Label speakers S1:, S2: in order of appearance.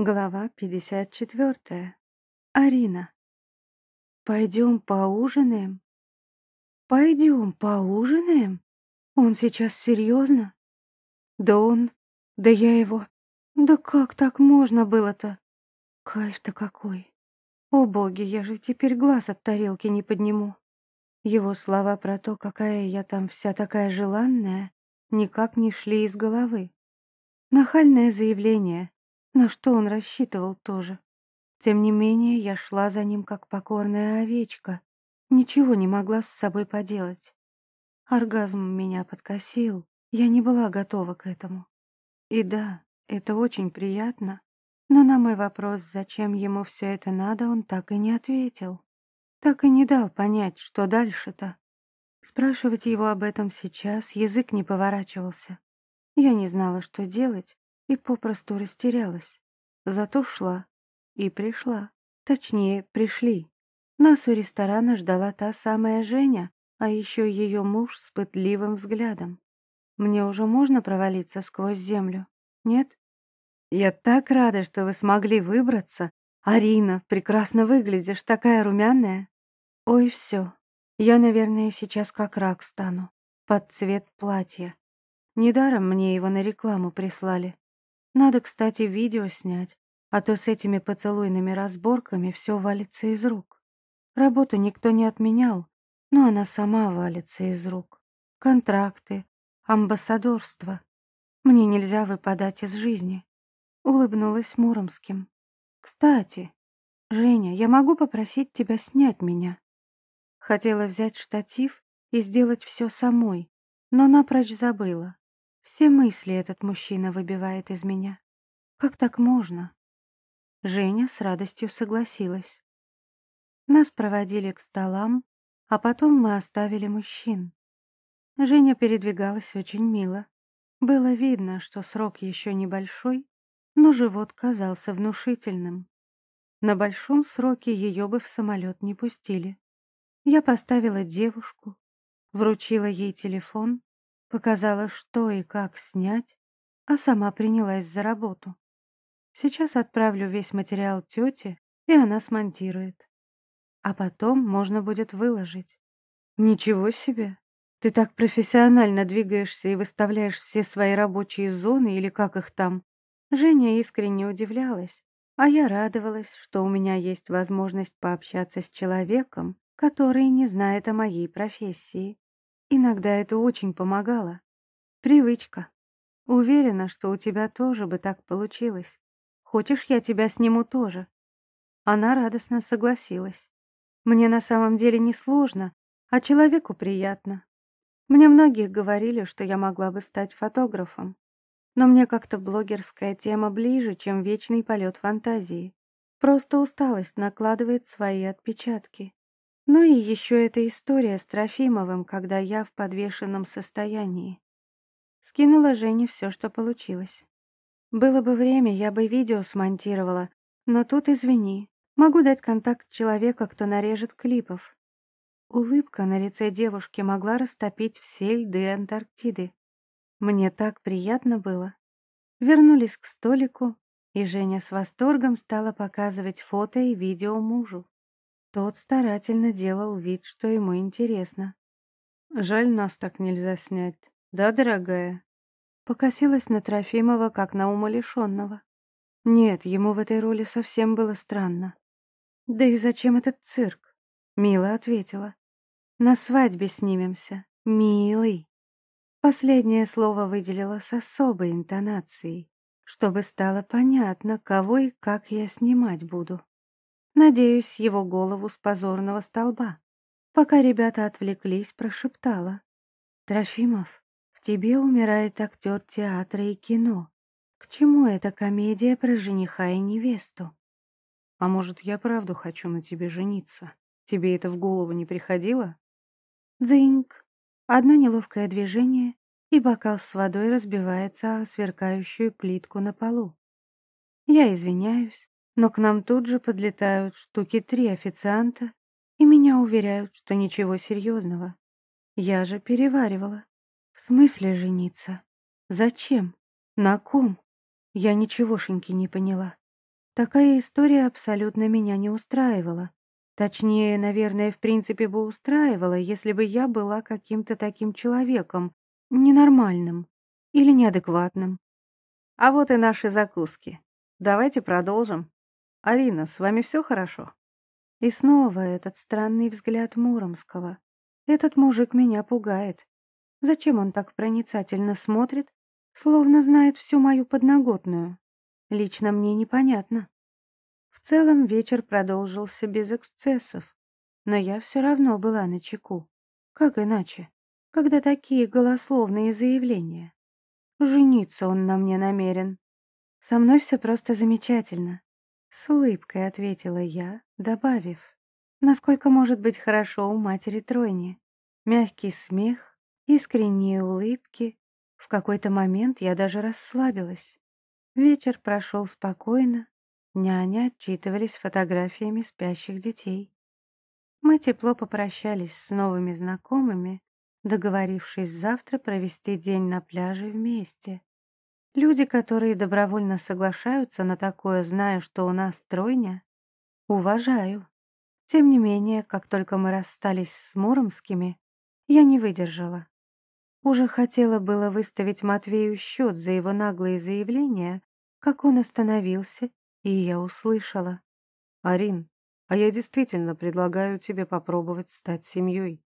S1: Глава 54. Арина. «Пойдем поужинаем?» «Пойдем поужинаем? Он сейчас серьезно?» «Да он... Да я его... Да как так можно было-то? Кайф-то какой! О боги, я же теперь глаз от тарелки не подниму!» Его слова про то, какая я там вся такая желанная, никак не шли из головы. Нахальное заявление — на что он рассчитывал тоже? Тем не менее, я шла за ним, как покорная овечка. Ничего не могла с собой поделать. Оргазм меня подкосил. Я не была готова к этому. И да, это очень приятно. Но на мой вопрос, зачем ему все это надо, он так и не ответил. Так и не дал понять, что дальше-то. Спрашивать его об этом сейчас язык не поворачивался. Я не знала, что делать, и попросту растерялась. Зато шла. И пришла. Точнее, пришли. Нас у ресторана ждала та самая Женя, а еще ее муж с пытливым взглядом. Мне уже можно провалиться сквозь землю? Нет? Я так рада, что вы смогли выбраться. Арина, прекрасно выглядишь, такая румяная. Ой, все. Я, наверное, сейчас как рак стану. Под цвет платья. Недаром мне его на рекламу прислали. Надо, кстати, видео снять, а то с этими поцелуйными разборками все валится из рук. Работу никто не отменял, но она сама валится из рук. Контракты, амбассадорство. Мне нельзя выпадать из жизни. Улыбнулась Муромским. Кстати, Женя, я могу попросить тебя снять меня? Хотела взять штатив и сделать все самой, но напрочь забыла. Все мысли этот мужчина выбивает из меня. Как так можно? Женя с радостью согласилась. Нас проводили к столам, а потом мы оставили мужчин. Женя передвигалась очень мило. Было видно, что срок еще небольшой, но живот казался внушительным. На большом сроке ее бы в самолет не пустили. Я поставила девушку, вручила ей телефон, Показала, что и как снять, а сама принялась за работу. Сейчас отправлю весь материал тете, и она смонтирует. А потом можно будет выложить. Ничего себе! Ты так профессионально двигаешься и выставляешь все свои рабочие зоны или как их там. Женя искренне удивлялась, а я радовалась, что у меня есть возможность пообщаться с человеком, который не знает о моей профессии. Иногда это очень помогало. Привычка. Уверена, что у тебя тоже бы так получилось. Хочешь, я тебя сниму тоже?» Она радостно согласилась. «Мне на самом деле не сложно, а человеку приятно. Мне многие говорили, что я могла бы стать фотографом. Но мне как-то блогерская тема ближе, чем вечный полет фантазии. Просто усталость накладывает свои отпечатки. Ну и еще эта история с Трофимовым, когда я в подвешенном состоянии. Скинула Жене все, что получилось. Было бы время, я бы видео смонтировала, но тут извини. Могу дать контакт человека, кто нарежет клипов. Улыбка на лице девушки могла растопить все льды Антарктиды. Мне так приятно было. Вернулись к столику, и Женя с восторгом стала показывать фото и видео мужу. Тот старательно делал вид, что ему интересно. «Жаль, нас так нельзя снять. Да, дорогая?» Покосилась на Трофимова, как на умалишенного. Нет, ему в этой роли совсем было странно. «Да и зачем этот цирк?» Мила ответила. «На свадьбе снимемся, милый». Последнее слово выделила с особой интонацией, чтобы стало понятно, кого и как я снимать буду. Надеюсь, его голову с позорного столба. Пока ребята отвлеклись, прошептала. «Трофимов, в тебе умирает актер театра и кино. К чему эта комедия про жениха и невесту?» «А может, я правду хочу на тебе жениться? Тебе это в голову не приходило?» Дзинг. Одно неловкое движение, и бокал с водой разбивается о сверкающую плитку на полу. Я извиняюсь, но к нам тут же подлетают штуки три официанта и меня уверяют, что ничего серьезного. Я же переваривала. В смысле жениться? Зачем? На ком? Я ничегошеньки не поняла. Такая история абсолютно меня не устраивала. Точнее, наверное, в принципе бы устраивала, если бы я была каким-то таким человеком, ненормальным или неадекватным. А вот и наши закуски. Давайте продолжим. Арина, с вами все хорошо? И снова этот странный взгляд Муромского. Этот мужик меня пугает. Зачем он так проницательно смотрит, словно знает всю мою подноготную? Лично мне непонятно. В целом вечер продолжился без эксцессов, но я все равно была на чеку. Как иначе, когда такие голословные заявления? Жениться он на мне намерен. Со мной все просто замечательно. С улыбкой ответила я, добавив, насколько может быть хорошо у матери тройни. Мягкий смех, искренние улыбки. В какой-то момент я даже расслабилась. Вечер прошел спокойно, няни отчитывались фотографиями спящих детей. Мы тепло попрощались с новыми знакомыми, договорившись завтра провести день на пляже вместе. Люди, которые добровольно соглашаются на такое, зная, что у нас тройня, уважаю. Тем не менее, как только мы расстались с Муромскими, я не выдержала. Уже хотела было выставить Матвею счет за его наглые заявления, как он остановился, и я услышала.
S2: «Арин, а я действительно предлагаю тебе попробовать стать семьей».